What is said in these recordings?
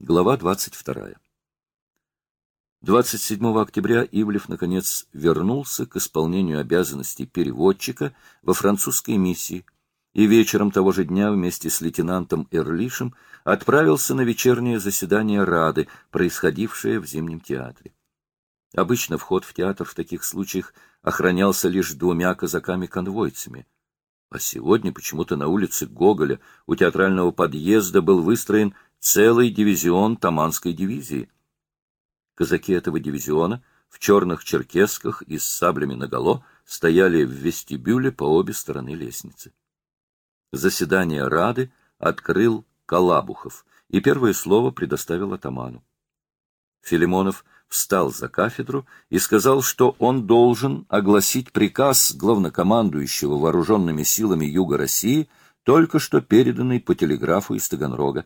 Глава 22. 27 октября Ивлев, наконец, вернулся к исполнению обязанностей переводчика во французской миссии и вечером того же дня вместе с лейтенантом Эрлишем отправился на вечернее заседание Рады, происходившее в Зимнем театре. Обычно вход в театр в таких случаях охранялся лишь двумя казаками-конвойцами, а сегодня почему-то на улице Гоголя у театрального подъезда был выстроен целый дивизион Таманской дивизии. Казаки этого дивизиона в черных черкесках и с саблями наголо стояли в вестибюле по обе стороны лестницы. Заседание Рады открыл Калабухов и первое слово предоставил атаману. Филимонов встал за кафедру и сказал, что он должен огласить приказ главнокомандующего вооруженными силами Юга России, только что переданный по телеграфу из Таганрога.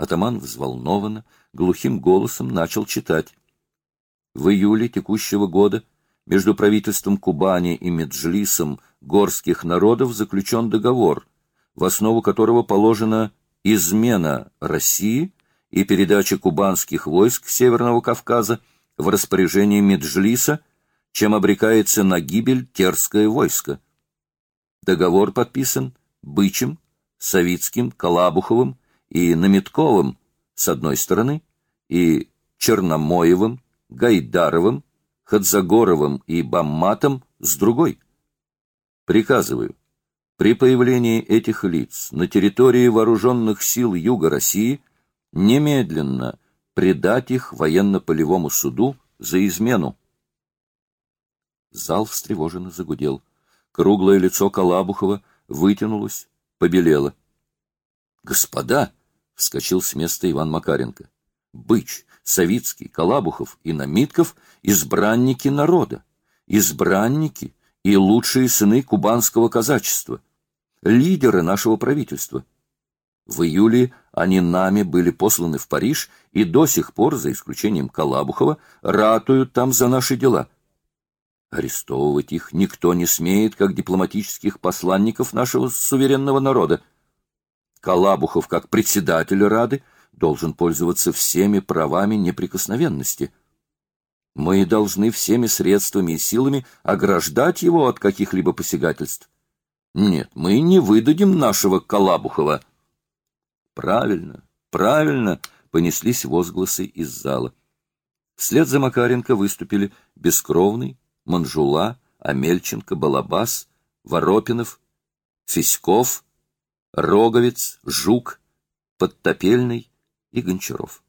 Атаман взволнованно, глухим голосом начал читать. В июле текущего года между правительством Кубани и Меджлисом горских народов заключен договор, в основу которого положена измена России и передача кубанских войск Северного Кавказа в распоряжение Меджлиса, чем обрекается на гибель терское войско. Договор подписан Бычем, Савицким, Калабуховым и Наметковым с одной стороны, и Черномоевым, Гайдаровым, Хадзагоровым и Бамматом с другой. Приказываю, при появлении этих лиц на территории вооруженных сил Юга России немедленно предать их военно-полевому суду за измену. Зал встревоженно загудел. Круглое лицо Калабухова вытянулось, побелело. — Господа! Вскочил с места Иван Макаренко. Быч, Савицкий, Калабухов и Намитков — избранники народа, избранники и лучшие сыны кубанского казачества, лидеры нашего правительства. В июле они нами были посланы в Париж и до сих пор, за исключением Калабухова, ратуют там за наши дела. Арестовывать их никто не смеет, как дипломатических посланников нашего суверенного народа. Калабухов, как председатель Рады, должен пользоваться всеми правами неприкосновенности. Мы должны всеми средствами и силами ограждать его от каких-либо посягательств. Нет, мы не выдадим нашего Калабухова. Правильно, правильно, понеслись возгласы из зала. Вслед за Макаренко выступили Бескровный, Манжула, Амельченко, Балабас, Воропинов, Фиськов, Роговец, Жук, Подтопельный и Гончаров.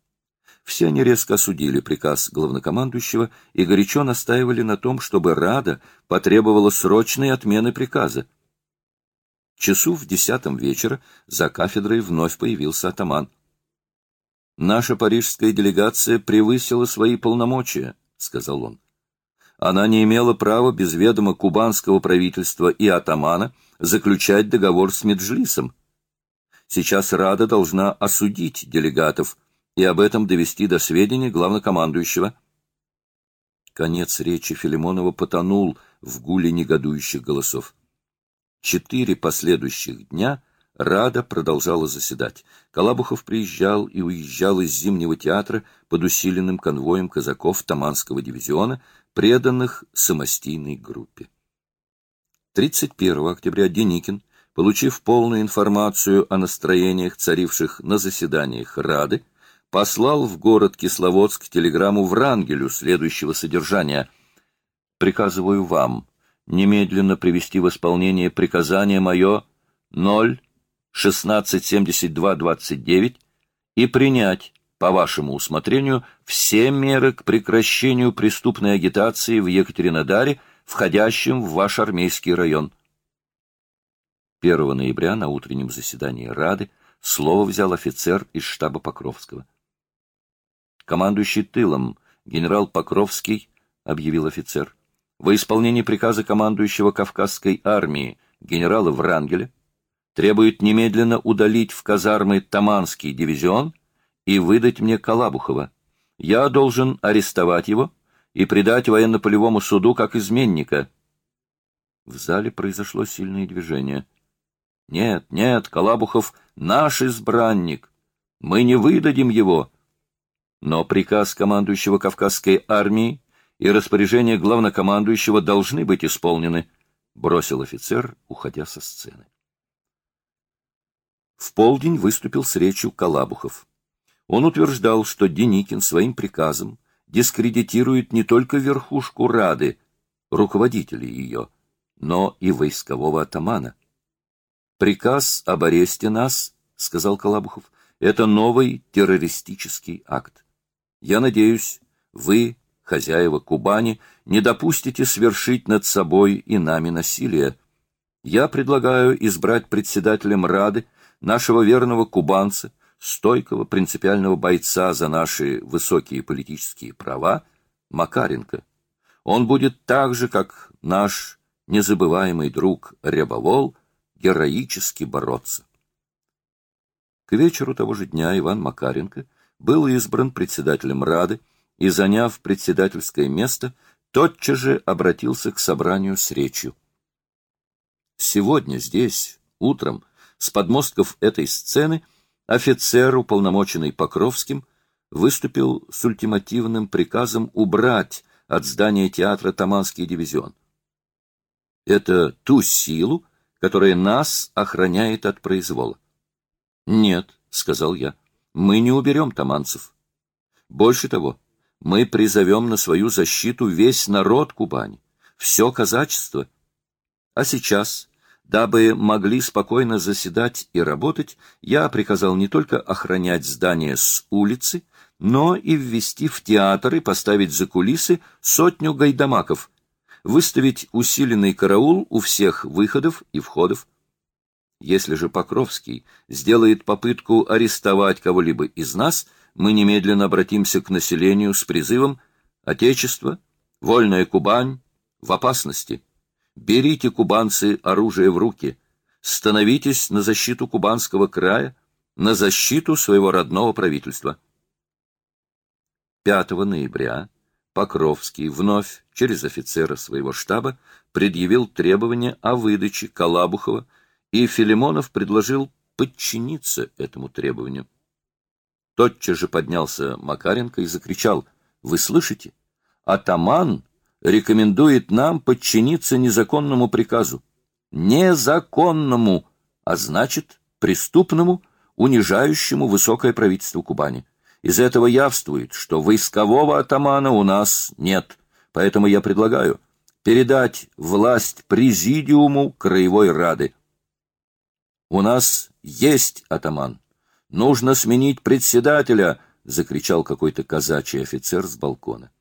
Все они резко осудили приказ главнокомандующего и горячо настаивали на том, чтобы Рада потребовала срочной отмены приказа. Часу в десятом вечера за кафедрой вновь появился атаман. «Наша парижская делегация превысила свои полномочия», — сказал он. «Она не имела права без ведома кубанского правительства и атамана заключать договор с Меджлисом. Сейчас Рада должна осудить делегатов и об этом довести до сведения главнокомандующего. Конец речи Филимонова потонул в гуле негодующих голосов. Четыре последующих дня Рада продолжала заседать. Калабухов приезжал и уезжал из Зимнего театра под усиленным конвоем казаков Таманского дивизиона, преданных самостийной группе. 31 октября Деникин, получив полную информацию о настроениях, царивших на заседаниях Рады, послал в город Кисловодск телеграмму Врангелю следующего содержания. «Приказываю вам немедленно привести в исполнение приказание мое 0-1672-29 и принять, по вашему усмотрению, все меры к прекращению преступной агитации в Екатеринодаре входящим в ваш армейский район. 1 ноября на утреннем заседании Рады слово взял офицер из штаба Покровского. Командующий тылом генерал Покровский, объявил офицер, во исполнении приказа командующего Кавказской армии генерала Врангеля требует немедленно удалить в казармы Таманский дивизион и выдать мне Калабухова. Я должен арестовать его и предать военно-полевому суду как изменника. В зале произошло сильное движение. Нет, нет, Калабухов — наш избранник. Мы не выдадим его. Но приказ командующего Кавказской армии и распоряжение главнокомандующего должны быть исполнены, — бросил офицер, уходя со сцены. В полдень выступил с речью Калабухов. Он утверждал, что Деникин своим приказом дискредитирует не только верхушку Рады, руководителей ее, но и войскового атамана. «Приказ об аресте нас, — сказал Калабухов, — это новый террористический акт. Я надеюсь, вы, хозяева Кубани, не допустите свершить над собой и нами насилие. Я предлагаю избрать председателем Рады нашего верного кубанца, стойкого принципиального бойца за наши высокие политические права, Макаренко. Он будет так же, как наш незабываемый друг Рябовол, героически бороться. К вечеру того же дня Иван Макаренко был избран председателем Рады и, заняв председательское место, тотчас же обратился к собранию с речью. Сегодня здесь, утром, с подмостков этой сцены офицер, уполномоченный Покровским, выступил с ультимативным приказом убрать от здания театра Таманский дивизион. Это ту силу, которая нас охраняет от произвола. Нет, — сказал я, — мы не уберем таманцев. Больше того, мы призовем на свою защиту весь народ Кубани, все казачество. А сейчас Дабы могли спокойно заседать и работать, я приказал не только охранять здание с улицы, но и ввести в театр и поставить за кулисы сотню гайдамаков, выставить усиленный караул у всех выходов и входов. Если же Покровский сделает попытку арестовать кого-либо из нас, мы немедленно обратимся к населению с призывом «Отечество, вольная Кубань, в опасности». Берите, кубанцы, оружие в руки, становитесь на защиту кубанского края, на защиту своего родного правительства. 5 ноября Покровский вновь через офицера своего штаба предъявил требования о выдаче Калабухова, и Филимонов предложил подчиниться этому требованию. Тотчас же поднялся Макаренко и закричал, «Вы слышите? Атаман рекомендует нам подчиниться незаконному приказу. Незаконному, а значит, преступному, унижающему высокое правительство Кубани. Из этого явствует, что войскового атамана у нас нет, поэтому я предлагаю передать власть президиуму Краевой Рады. У нас есть атаман. Нужно сменить председателя, закричал какой-то казачий офицер с балкона.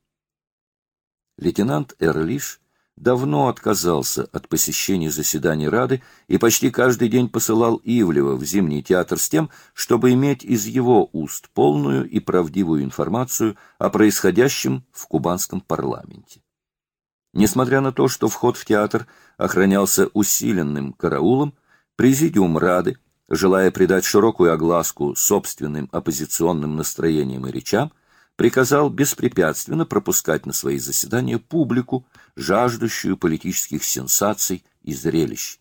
Лейтенант Эрлиш давно отказался от посещения заседаний Рады и почти каждый день посылал Ивлева в Зимний театр с тем, чтобы иметь из его уст полную и правдивую информацию о происходящем в кубанском парламенте. Несмотря на то, что вход в театр охранялся усиленным караулом, президиум Рады, желая придать широкую огласку собственным оппозиционным настроениям и речам, приказал беспрепятственно пропускать на свои заседания публику, жаждущую политических сенсаций и зрелищ.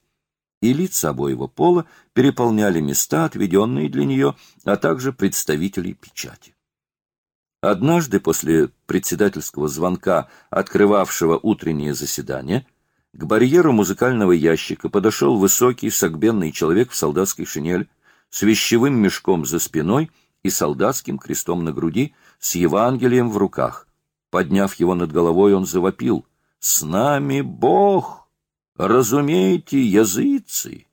И лица обоего пола переполняли места, отведенные для нее, а также представителей печати. Однажды после председательского звонка, открывавшего утреннее заседание, к барьеру музыкального ящика подошел высокий согбенный человек в солдатской шинель с вещевым мешком за спиной и солдатским крестом на груди, с Евангелием в руках. Подняв его над головой, он завопил. «С нами Бог! Разумеете, языцы!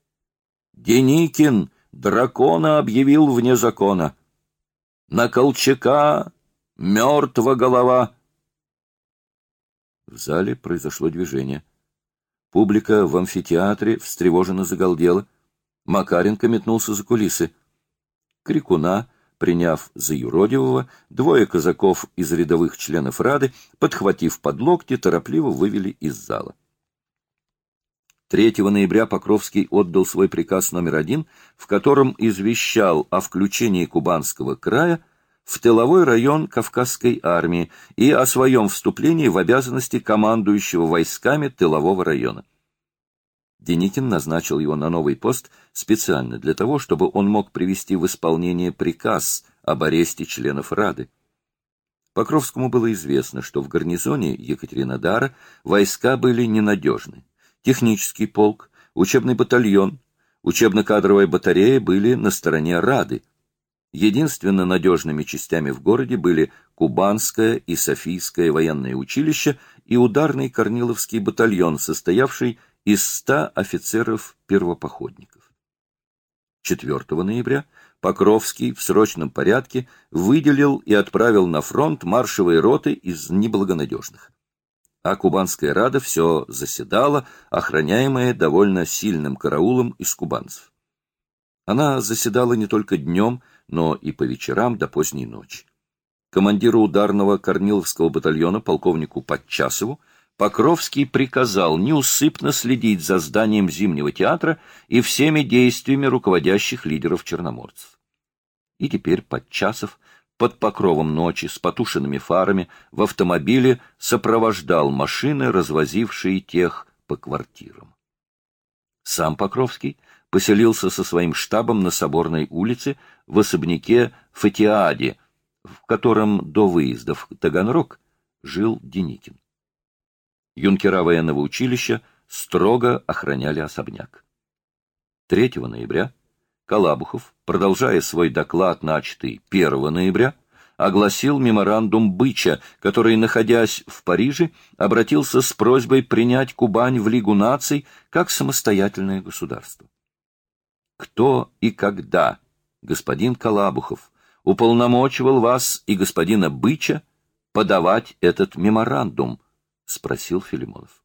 Деникин дракона объявил вне закона. На Колчака мертва голова!» В зале произошло движение. Публика в амфитеатре встревоженно загалдела. Макаренко метнулся за кулисы. Крикуна Приняв за юродивого, двое казаков из рядовых членов Рады, подхватив под локти, торопливо вывели из зала. 3 ноября Покровский отдал свой приказ номер один, в котором извещал о включении Кубанского края в тыловой район Кавказской армии и о своем вступлении в обязанности командующего войсками тылового района. Деникин назначил его на новый пост специально для того, чтобы он мог привести в исполнение приказ об аресте членов Рады. Покровскому было известно, что в гарнизоне Екатеринодара войска были ненадежны. Технический полк, учебный батальон, учебно-кадровая батарея были на стороне Рады. Единственно надежными частями в городе были Кубанское и Софийское военные училища и ударный Корниловский батальон, состоявший из ста офицеров-первопоходников. 4 ноября Покровский в срочном порядке выделил и отправил на фронт маршевые роты из неблагонадежных. А Кубанская рада все заседала, охраняемая довольно сильным караулом из кубанцев. Она заседала не только днем, но и по вечерам до поздней ночи. Командиру ударного Корниловского батальона, полковнику Подчасову, Покровский приказал неусыпно следить за зданием Зимнего театра и всеми действиями руководящих лидеров черноморцев. И теперь Подчасов под покровом ночи с потушенными фарами в автомобиле сопровождал машины, развозившие тех по квартирам. Сам Покровский поселился со своим штабом на Соборной улице в особняке Фатиаде, в котором до выезда в Таганрог жил Деникин. Юнкера военного училища строго охраняли особняк. 3 ноября Калабухов, продолжая свой доклад, начатый 1 ноября, огласил меморандум Быча, который, находясь в Париже, обратился с просьбой принять Кубань в Лигу наций как самостоятельное государство. Кто и когда, господин Калабухов, уполномочивал вас и господина Быча подавать этот меморандум, — спросил Филимонов.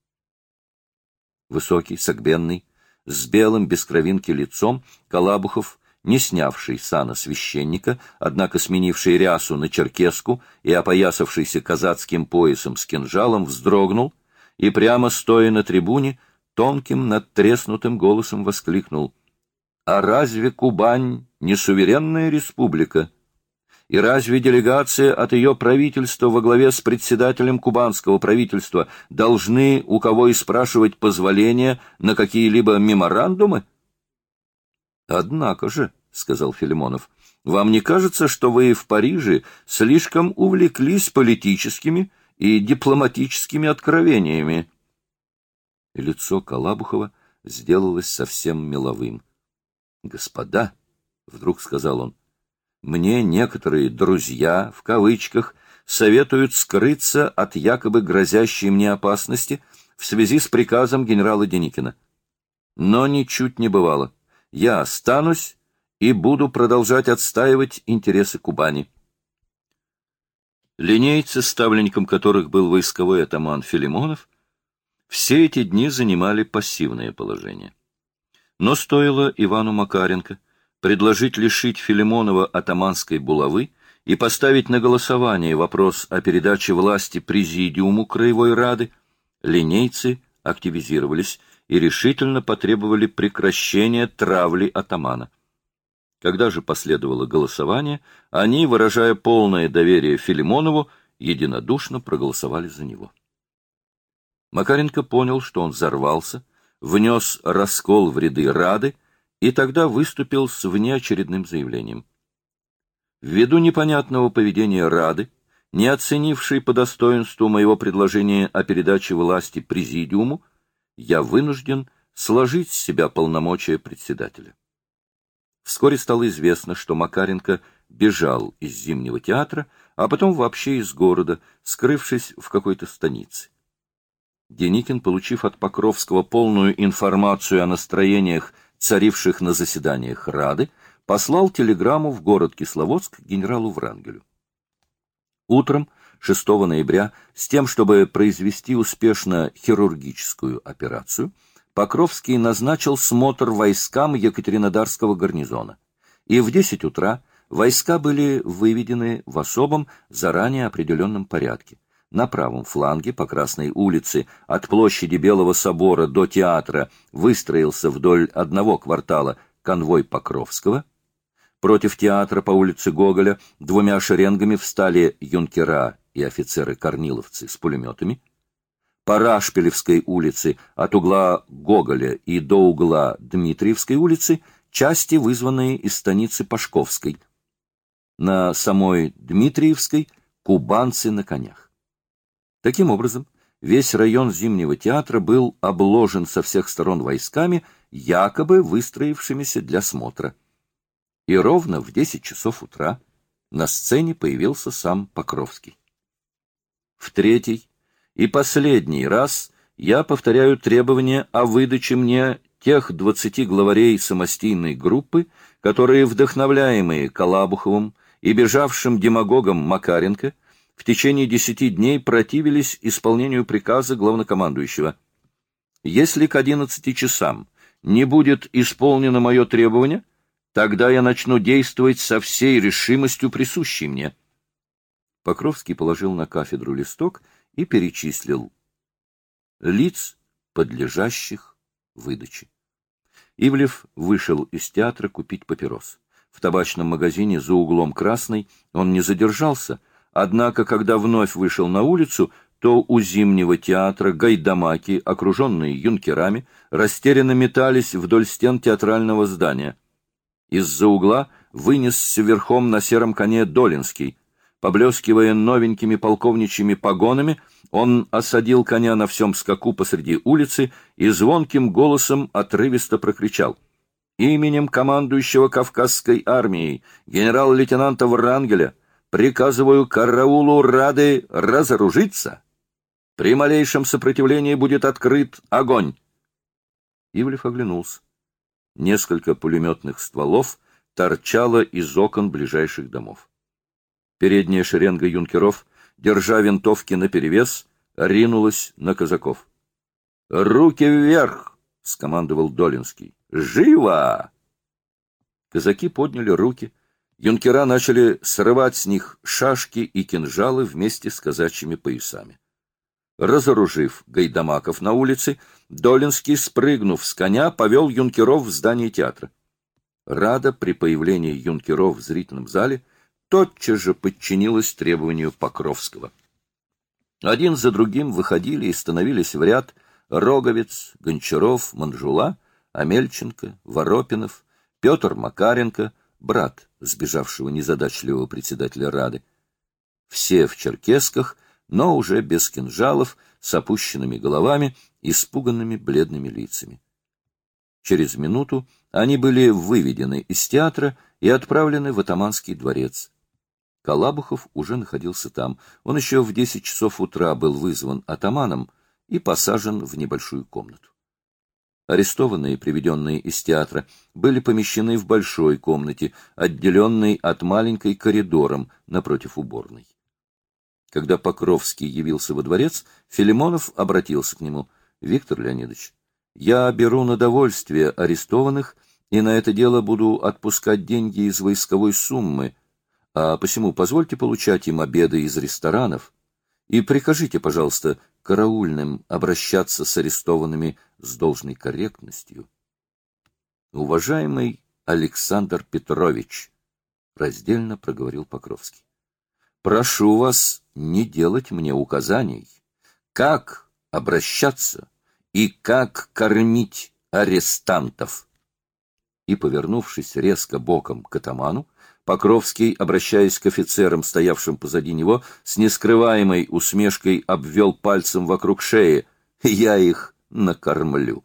Высокий, согбенный, с белым без кровинки лицом, Калабухов, не снявший сана священника, однако сменивший рясу на черкеску и опоясавшийся казацким поясом с кинжалом, вздрогнул и, прямо стоя на трибуне, тонким надтреснутым голосом воскликнул «А разве Кубань не суверенная республика?» И разве делегация от ее правительства во главе с председателем кубанского правительства должны у кого и спрашивать позволения на какие-либо меморандумы? Однако же, — сказал Филимонов, — вам не кажется, что вы в Париже слишком увлеклись политическими и дипломатическими откровениями? И лицо Калабухова сделалось совсем меловым. — Господа, — вдруг сказал он, — мне некоторые «друзья», в кавычках, советуют скрыться от якобы грозящей мне опасности в связи с приказом генерала Деникина. Но ничуть не бывало. Я останусь и буду продолжать отстаивать интересы Кубани. Линейцы, ставленником которых был войсковой атаман Филимонов, все эти дни занимали пассивное положение. Но стоило Ивану Макаренко — предложить лишить Филимонова атаманской булавы и поставить на голосование вопрос о передаче власти Президиуму Краевой Рады, линейцы активизировались и решительно потребовали прекращения травли атамана. Когда же последовало голосование, они, выражая полное доверие Филимонову, единодушно проголосовали за него. Макаренко понял, что он взорвался, внес раскол в ряды Рады и тогда выступил с внеочередным заявлением. Ввиду непонятного поведения Рады, не оценившей по достоинству моего предложения о передаче власти Президиуму, я вынужден сложить с себя полномочия председателя. Вскоре стало известно, что Макаренко бежал из Зимнего театра, а потом вообще из города, скрывшись в какой-то станице. Деникин, получив от Покровского полную информацию о настроениях царивших на заседаниях Рады, послал телеграмму в город Кисловодск генералу Врангелю. Утром 6 ноября, с тем, чтобы произвести успешно хирургическую операцию, Покровский назначил смотр войскам Екатеринодарского гарнизона, и в 10 утра войска были выведены в особом, заранее определенном порядке. На правом фланге по Красной улице от площади Белого собора до театра выстроился вдоль одного квартала конвой Покровского. Против театра по улице Гоголя двумя шеренгами встали юнкера и офицеры-корниловцы с пулеметами. по Рашпилевской улице от угла Гоголя и до угла Дмитриевской улицы части, вызванные из станицы Пашковской. На самой Дмитриевской кубанцы на конях. Таким образом, весь район Зимнего театра был обложен со всех сторон войсками, якобы выстроившимися для смотра. И ровно в 10 часов утра на сцене появился сам Покровский. В третий и последний раз я повторяю требование о выдаче мне тех двадцати главарей самостийной группы, которые, вдохновляемые Калабуховым и бежавшим демагогом Макаренко, в течение десяти дней противились исполнению приказа главнокомандующего. Если к одиннадцати часам не будет исполнено мое требование, тогда я начну действовать со всей решимостью, присущей мне. Покровский положил на кафедру листок и перечислил лиц, подлежащих выдаче. Ивлев вышел из театра купить папирос. В табачном магазине за углом Красной он не задержался, однако, когда вновь вышел на улицу, то у Зимнего театра гайдамаки, окруженные юнкерами, растерянно метались вдоль стен театрального здания. Из-за угла вынесся верхом на сером коне Долинский. Поблескивая новенькими полковничьими погонами, он осадил коня на всем скаку посреди улицы и звонким голосом отрывисто прокричал «Именем командующего Кавказской армией, генерал-лейтенанта Врангеля, приказываю караулу Рады разоружиться. При малейшем сопротивлении будет открыт огонь». Ивлев оглянулся. Несколько пулеметных стволов торчало из окон ближайших домов. Передняя шеренга юнкеров, держа винтовки наперевес, ринулась на казаков. «Руки вверх!» — скомандовал Долинский. «Живо!» Казаки подняли руки. Юнкера начали срывать с них шашки и кинжалы вместе с казачьими поясами. Разоружив гайдамаков на улице, Долинский, спрыгнув с коня, повел юнкеров в здание театра. Рада при появлении юнкеров в зрительном зале тотчас же подчинилась требованию Покровского. Один за другим выходили и становились в ряд Роговец, Гончаров, Манжула, Амельченко, Воропинов, Петр Макаренко, брат сбежавшего незадачливого председателя Рады. Все в черкесках, но уже без кинжалов, с опущенными головами, испуганными бледными лицами. Через минуту они были выведены из театра и отправлены в атаманский дворец. Калабухов уже находился там. Он еще в десять часов утра был вызван атаманом и посажен в небольшую комнату. Арестованные, приведенные из театра, были помещены в большой комнате, отделенной от маленькой коридором напротив уборной. Когда Покровский явился во дворец, Филимонов обратился к нему. — Виктор Леонидович, я беру на довольствие арестованных и на это дело буду отпускать деньги из войсковой суммы, а посему позвольте получать им обеды из ресторанов и прикажите, пожалуйста, караульным обращаться с арестованными с должной корректностью. Уважаемый Александр Петрович, раздельно проговорил Покровский, прошу вас не делать мне указаний, как обращаться и как кормить арестантов. И, повернувшись резко боком к атаману, Покровский, обращаясь к офицерам, стоявшим позади него, с нескрываемой усмешкой обвел пальцем вокруг шеи. «Я их накормлю».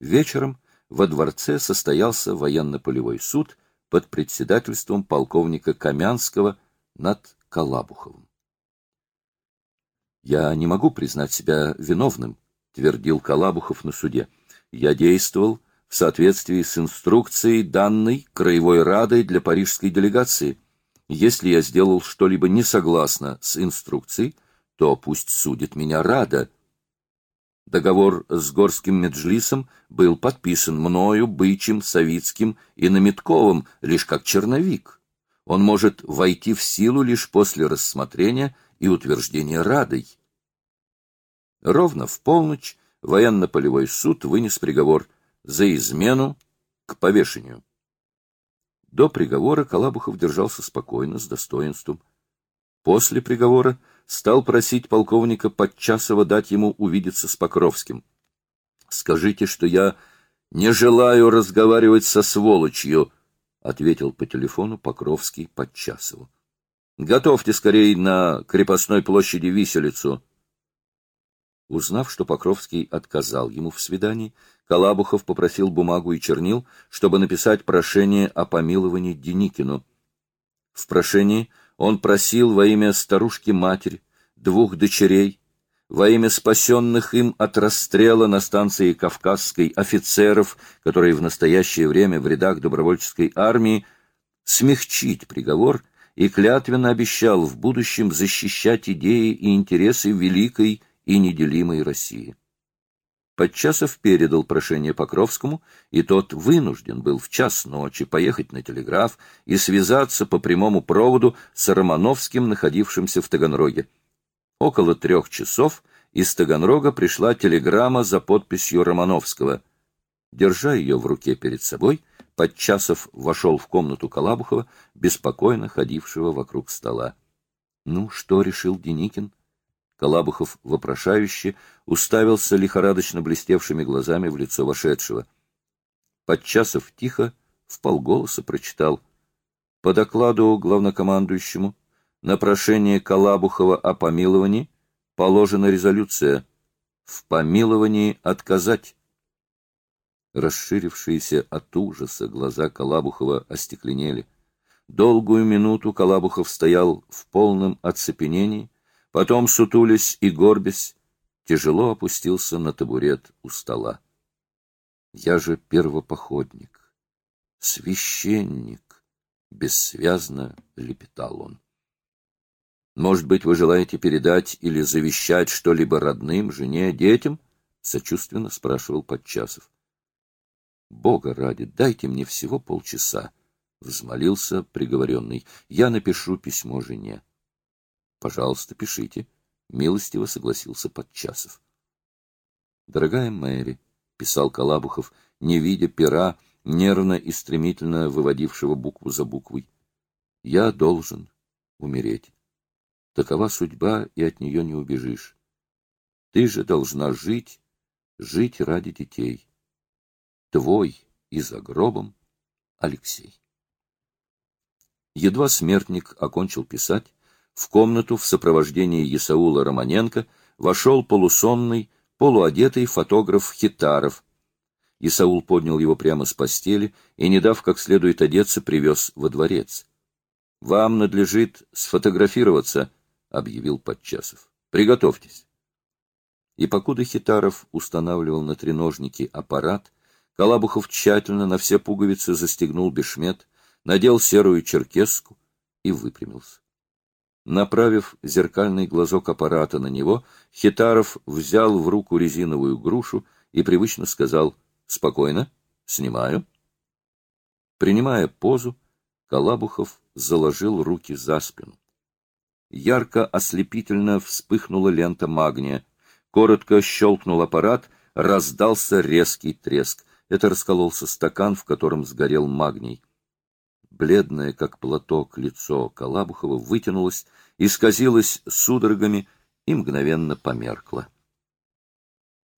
Вечером во дворце состоялся военно-полевой суд под председательством полковника Камянского над Калабуховым. «Я не могу признать себя виновным», — твердил Калабухов на суде. «Я действовал в соответствии с инструкцией, данной Краевой Радой для парижской делегации. Если я сделал что-либо не согласно с инструкцией, то пусть судит меня Рада. Договор с Горским Меджлисом был подписан мною, Бычем, Савицким и Наметковым лишь как черновик. Он может войти в силу лишь после рассмотрения и утверждения Радой. Ровно в полночь военно-полевой суд вынес приговор за измену к повешению. До приговора Калабухов держался спокойно, с достоинством. После приговора стал просить полковника Подчасова дать ему увидеться с Покровским. «Скажите, что я не желаю разговаривать со сволочью», — ответил по телефону Покровский Подчасову. «Готовьте скорее на крепостной площади виселицу». Узнав, что Покровский отказал ему в свидании, Калабухов попросил бумагу и чернил, чтобы написать прошение о помиловании Деникину. В прошении он просил во имя старушки-матери, двух дочерей, во имя спасенных им от расстрела на станции Кавказской офицеров, которые в настоящее время в рядах добровольческой армии, смягчить приговор и клятвенно обещал в будущем защищать идеи и интересы великой и неделимой России. Подчасов передал прошение Покровскому, и тот вынужден был в час ночи поехать на телеграф и связаться по прямому проводу с Романовским, находившимся в Таганроге. Около трех часов из Таганрога пришла телеграмма за подписью Романовского. Держа ее в руке перед собой, Подчасов вошел в комнату Калабухова, беспокойно ходившего вокруг стола. — Ну, что решил Деникин? — Колабухов вопрошающе уставился лихорадочно блестевшими глазами в лицо вошедшего. Подчасов тихо, в полголоса прочитал. По докладу главнокомандующему на прошение Колабухова о помиловании положена резолюция «В помиловании отказать». Расширившиеся от ужаса глаза Колабухова остекленели. Долгую минуту Колабухов стоял в полном оцепенении, Потом, сутулясь и горбясь, тяжело опустился на табурет у стола. Я же первопоходник, священник, бессвязно лепетал он. Может быть, вы желаете передать или завещать что-либо родным, жене, детям? Сочувственно спрашивал Подчасов. Бога ради, дайте мне всего полчаса, взмолился приговоренный. Я напишу письмо жене. Пожалуйста, пишите. Милостиво согласился Подчасов. Дорогая Мэри, писал Калабухов, не видя пера, нервно и стремительно выводившего букву за буквой. Я должен умереть. Такова судьба, и от нее не убежишь. Ты же должна жить, жить ради детей. Твой и за гробом Алексей. Едва смертник окончил писать, в комнату в сопровождении Исаула Романенко вошел полусонный, полуодетый фотограф Хитаров. Исаул поднял его прямо с постели и, не дав как следует одеться, привез во дворец. — Вам надлежит сфотографироваться, — объявил Подчасов. — Приготовьтесь. И покуда Хитаров устанавливал на треножнике аппарат, Калабухов тщательно на все пуговицы застегнул бешмет, надел серую черкеску и выпрямился. Направив зеркальный глазок аппарата на него, Хитаров взял в руку резиновую грушу и привычно сказал «Спокойно, снимаю». Принимая позу, Калабухов заложил руки за спину. Ярко ослепительно вспыхнула лента магния. Коротко щелкнул аппарат, раздался резкий треск. Это раскололся стакан, в котором сгорел магний. Бледное, как платок, лицо Калабухова вытянулось, исказилось судорогами и мгновенно померкло.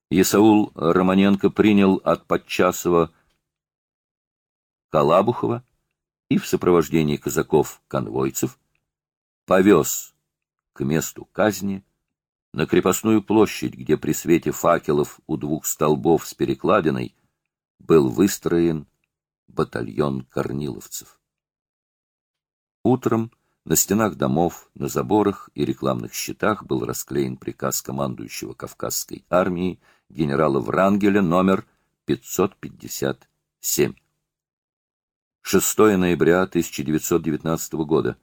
Исаул Романенко принял от Подчасова Калабухова и в сопровождении казаков-конвойцев повез к месту казни на крепостную площадь, где при свете факелов у двух столбов с перекладиной был выстроен батальон корниловцев. Утром на стенах домов, на заборах и рекламных щитах был расклеен приказ командующего Кавказской армии генерала Врангеля номер 557. 6 ноября 1919 года.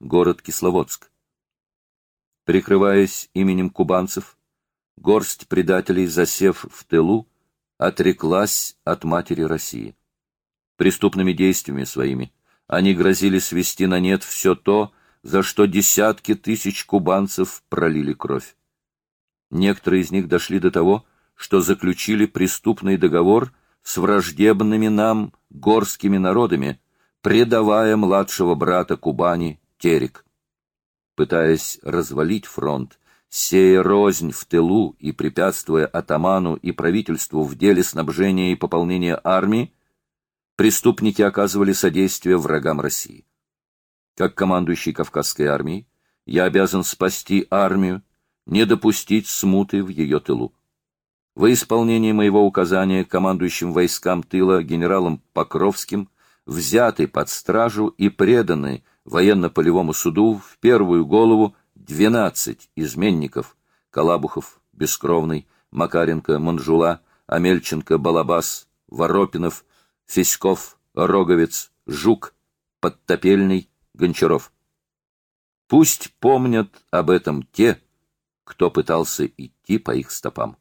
Город Кисловодск. Прикрываясь именем кубанцев, горсть предателей, засев в тылу, отреклась от матери России. Преступными действиями своими они грозили свести на нет все то, за что десятки тысяч кубанцев пролили кровь. Некоторые из них дошли до того, что заключили преступный договор с враждебными нам горскими народами, предавая младшего брата Кубани Терек. пытаясь развалить фронт, сея рознь в тылу и препятствуя атаману и правительству в деле снабжения и пополнения армии, преступники оказывали содействие врагам России. Как командующий Кавказской армией, я обязан спасти армию, не допустить смуты в ее тылу. Во исполнение моего указания командующим войскам тыла генералом Покровским взяты под стражу и преданы военно-полевому суду в первую голову 12 изменников Калабухов, Бескровный, Макаренко, Манжула, Амельченко, Балабас, Воропинов, Фиськов, Роговец, Жук, Подтопельный, Гончаров. Пусть помнят об этом те, кто пытался идти по их стопам.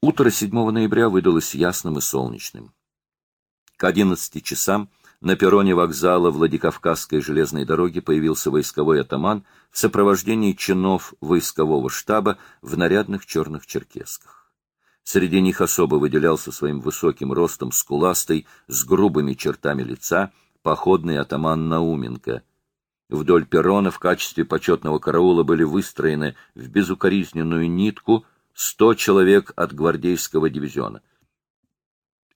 Утро 7 ноября выдалось ясным и солнечным. К 11 часам на перроне вокзала Владикавказской железной дороги появился войсковой атаман в сопровождении чинов войскового штаба в нарядных черных черкесках. Среди них особо выделялся своим высоким ростом скуластый, с грубыми чертами лица, походный атаман Науменко. Вдоль перрона в качестве почетного караула были выстроены в безукоризненную нитку сто человек от гвардейского дивизиона.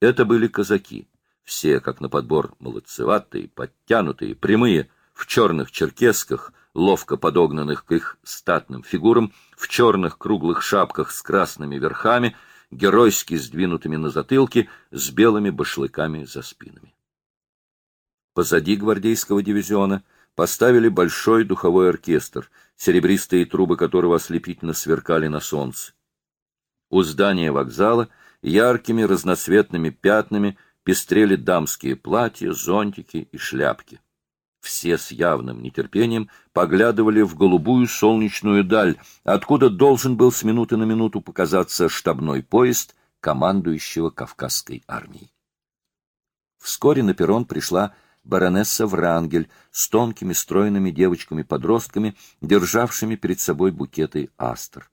Это были казаки, все, как на подбор, молодцеватые, подтянутые, прямые, в черных черкесках, ловко подогнанных к их статным фигурам, в черных круглых шапках с красными верхами, геройски сдвинутыми на затылке, с белыми башлыками за спинами. Позади гвардейского дивизиона поставили большой духовой оркестр, серебристые трубы которого ослепительно сверкали на солнце. У здания вокзала яркими разноцветными пятнами пестрели дамские платья, зонтики и шляпки. Все с явным нетерпением поглядывали в голубую солнечную даль, откуда должен был с минуты на минуту показаться штабной поезд командующего Кавказской армией. Вскоре на перрон пришла баронесса Врангель с тонкими стройными девочками-подростками, державшими перед собой букеты астр.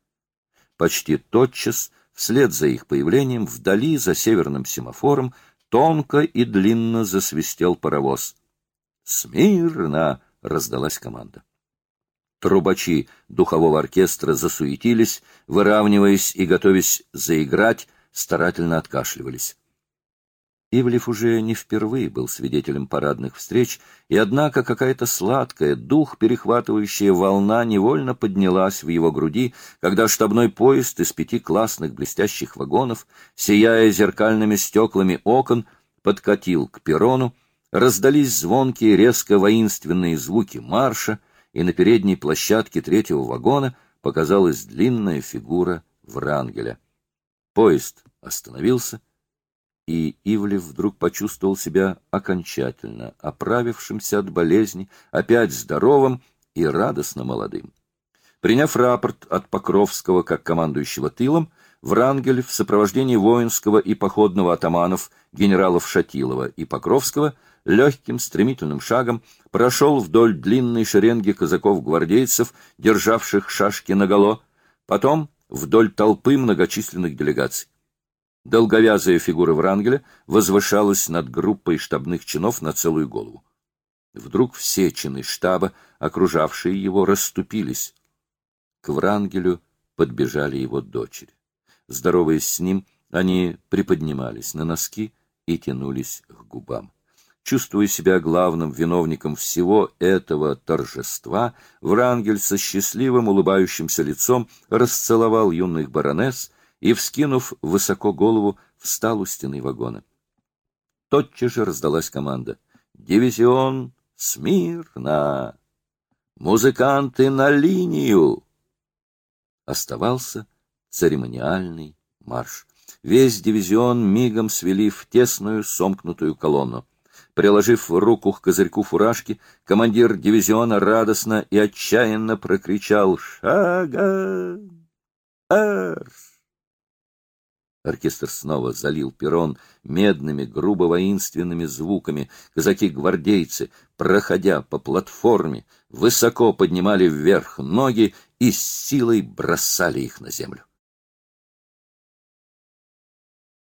Почти тотчас, вслед за их появлением, вдали, за северным семафором, тонко и длинно засвистел паровоз. «Смирно!» — раздалась команда. Трубачи духового оркестра засуетились, выравниваясь и готовясь заиграть, старательно откашливались. Ивлев уже не впервые был свидетелем парадных встреч, и однако какая-то сладкая, дух перехватывающая волна невольно поднялась в его груди, когда штабной поезд из пяти классных блестящих вагонов, сияя зеркальными стеклами окон, подкатил к перрону, раздались звонкие, резко воинственные звуки марша, и на передней площадке третьего вагона показалась длинная фигура Врангеля. Поезд остановился, и Ивлев вдруг почувствовал себя окончательно оправившимся от болезни, опять здоровым и радостно молодым. Приняв рапорт от Покровского как командующего тылом, Врангель в сопровождении воинского и походного атаманов генералов Шатилова и Покровского легким стремительным шагом прошел вдоль длинной шеренги казаков-гвардейцев, державших шашки наголо, потом вдоль толпы многочисленных делегаций. Долговязая фигура Врангеля возвышалась над группой штабных чинов на целую голову. Вдруг все чины штаба, окружавшие его, расступились. К Врангелю подбежали его дочери. Здороваясь с ним, они приподнимались на носки и тянулись к губам. Чувствуя себя главным виновником всего этого торжества, Врангель со счастливым улыбающимся лицом расцеловал юных баронесс и, вскинув высоко голову, встал у стены вагона. Тотчас же раздалась команда. «Дивизион смирно! Музыканты на линию!» Оставался церемониальный марш. Весь дивизион мигом свели в тесную сомкнутую колонну. Приложив руку к козырьку фуражки, командир дивизиона радостно и отчаянно прокричал «Шага! Арш!» Оркестр снова залил перрон медными, грубо воинственными звуками. Казаки-гвардейцы, проходя по платформе, высоко поднимали вверх ноги и с силой бросали их на землю.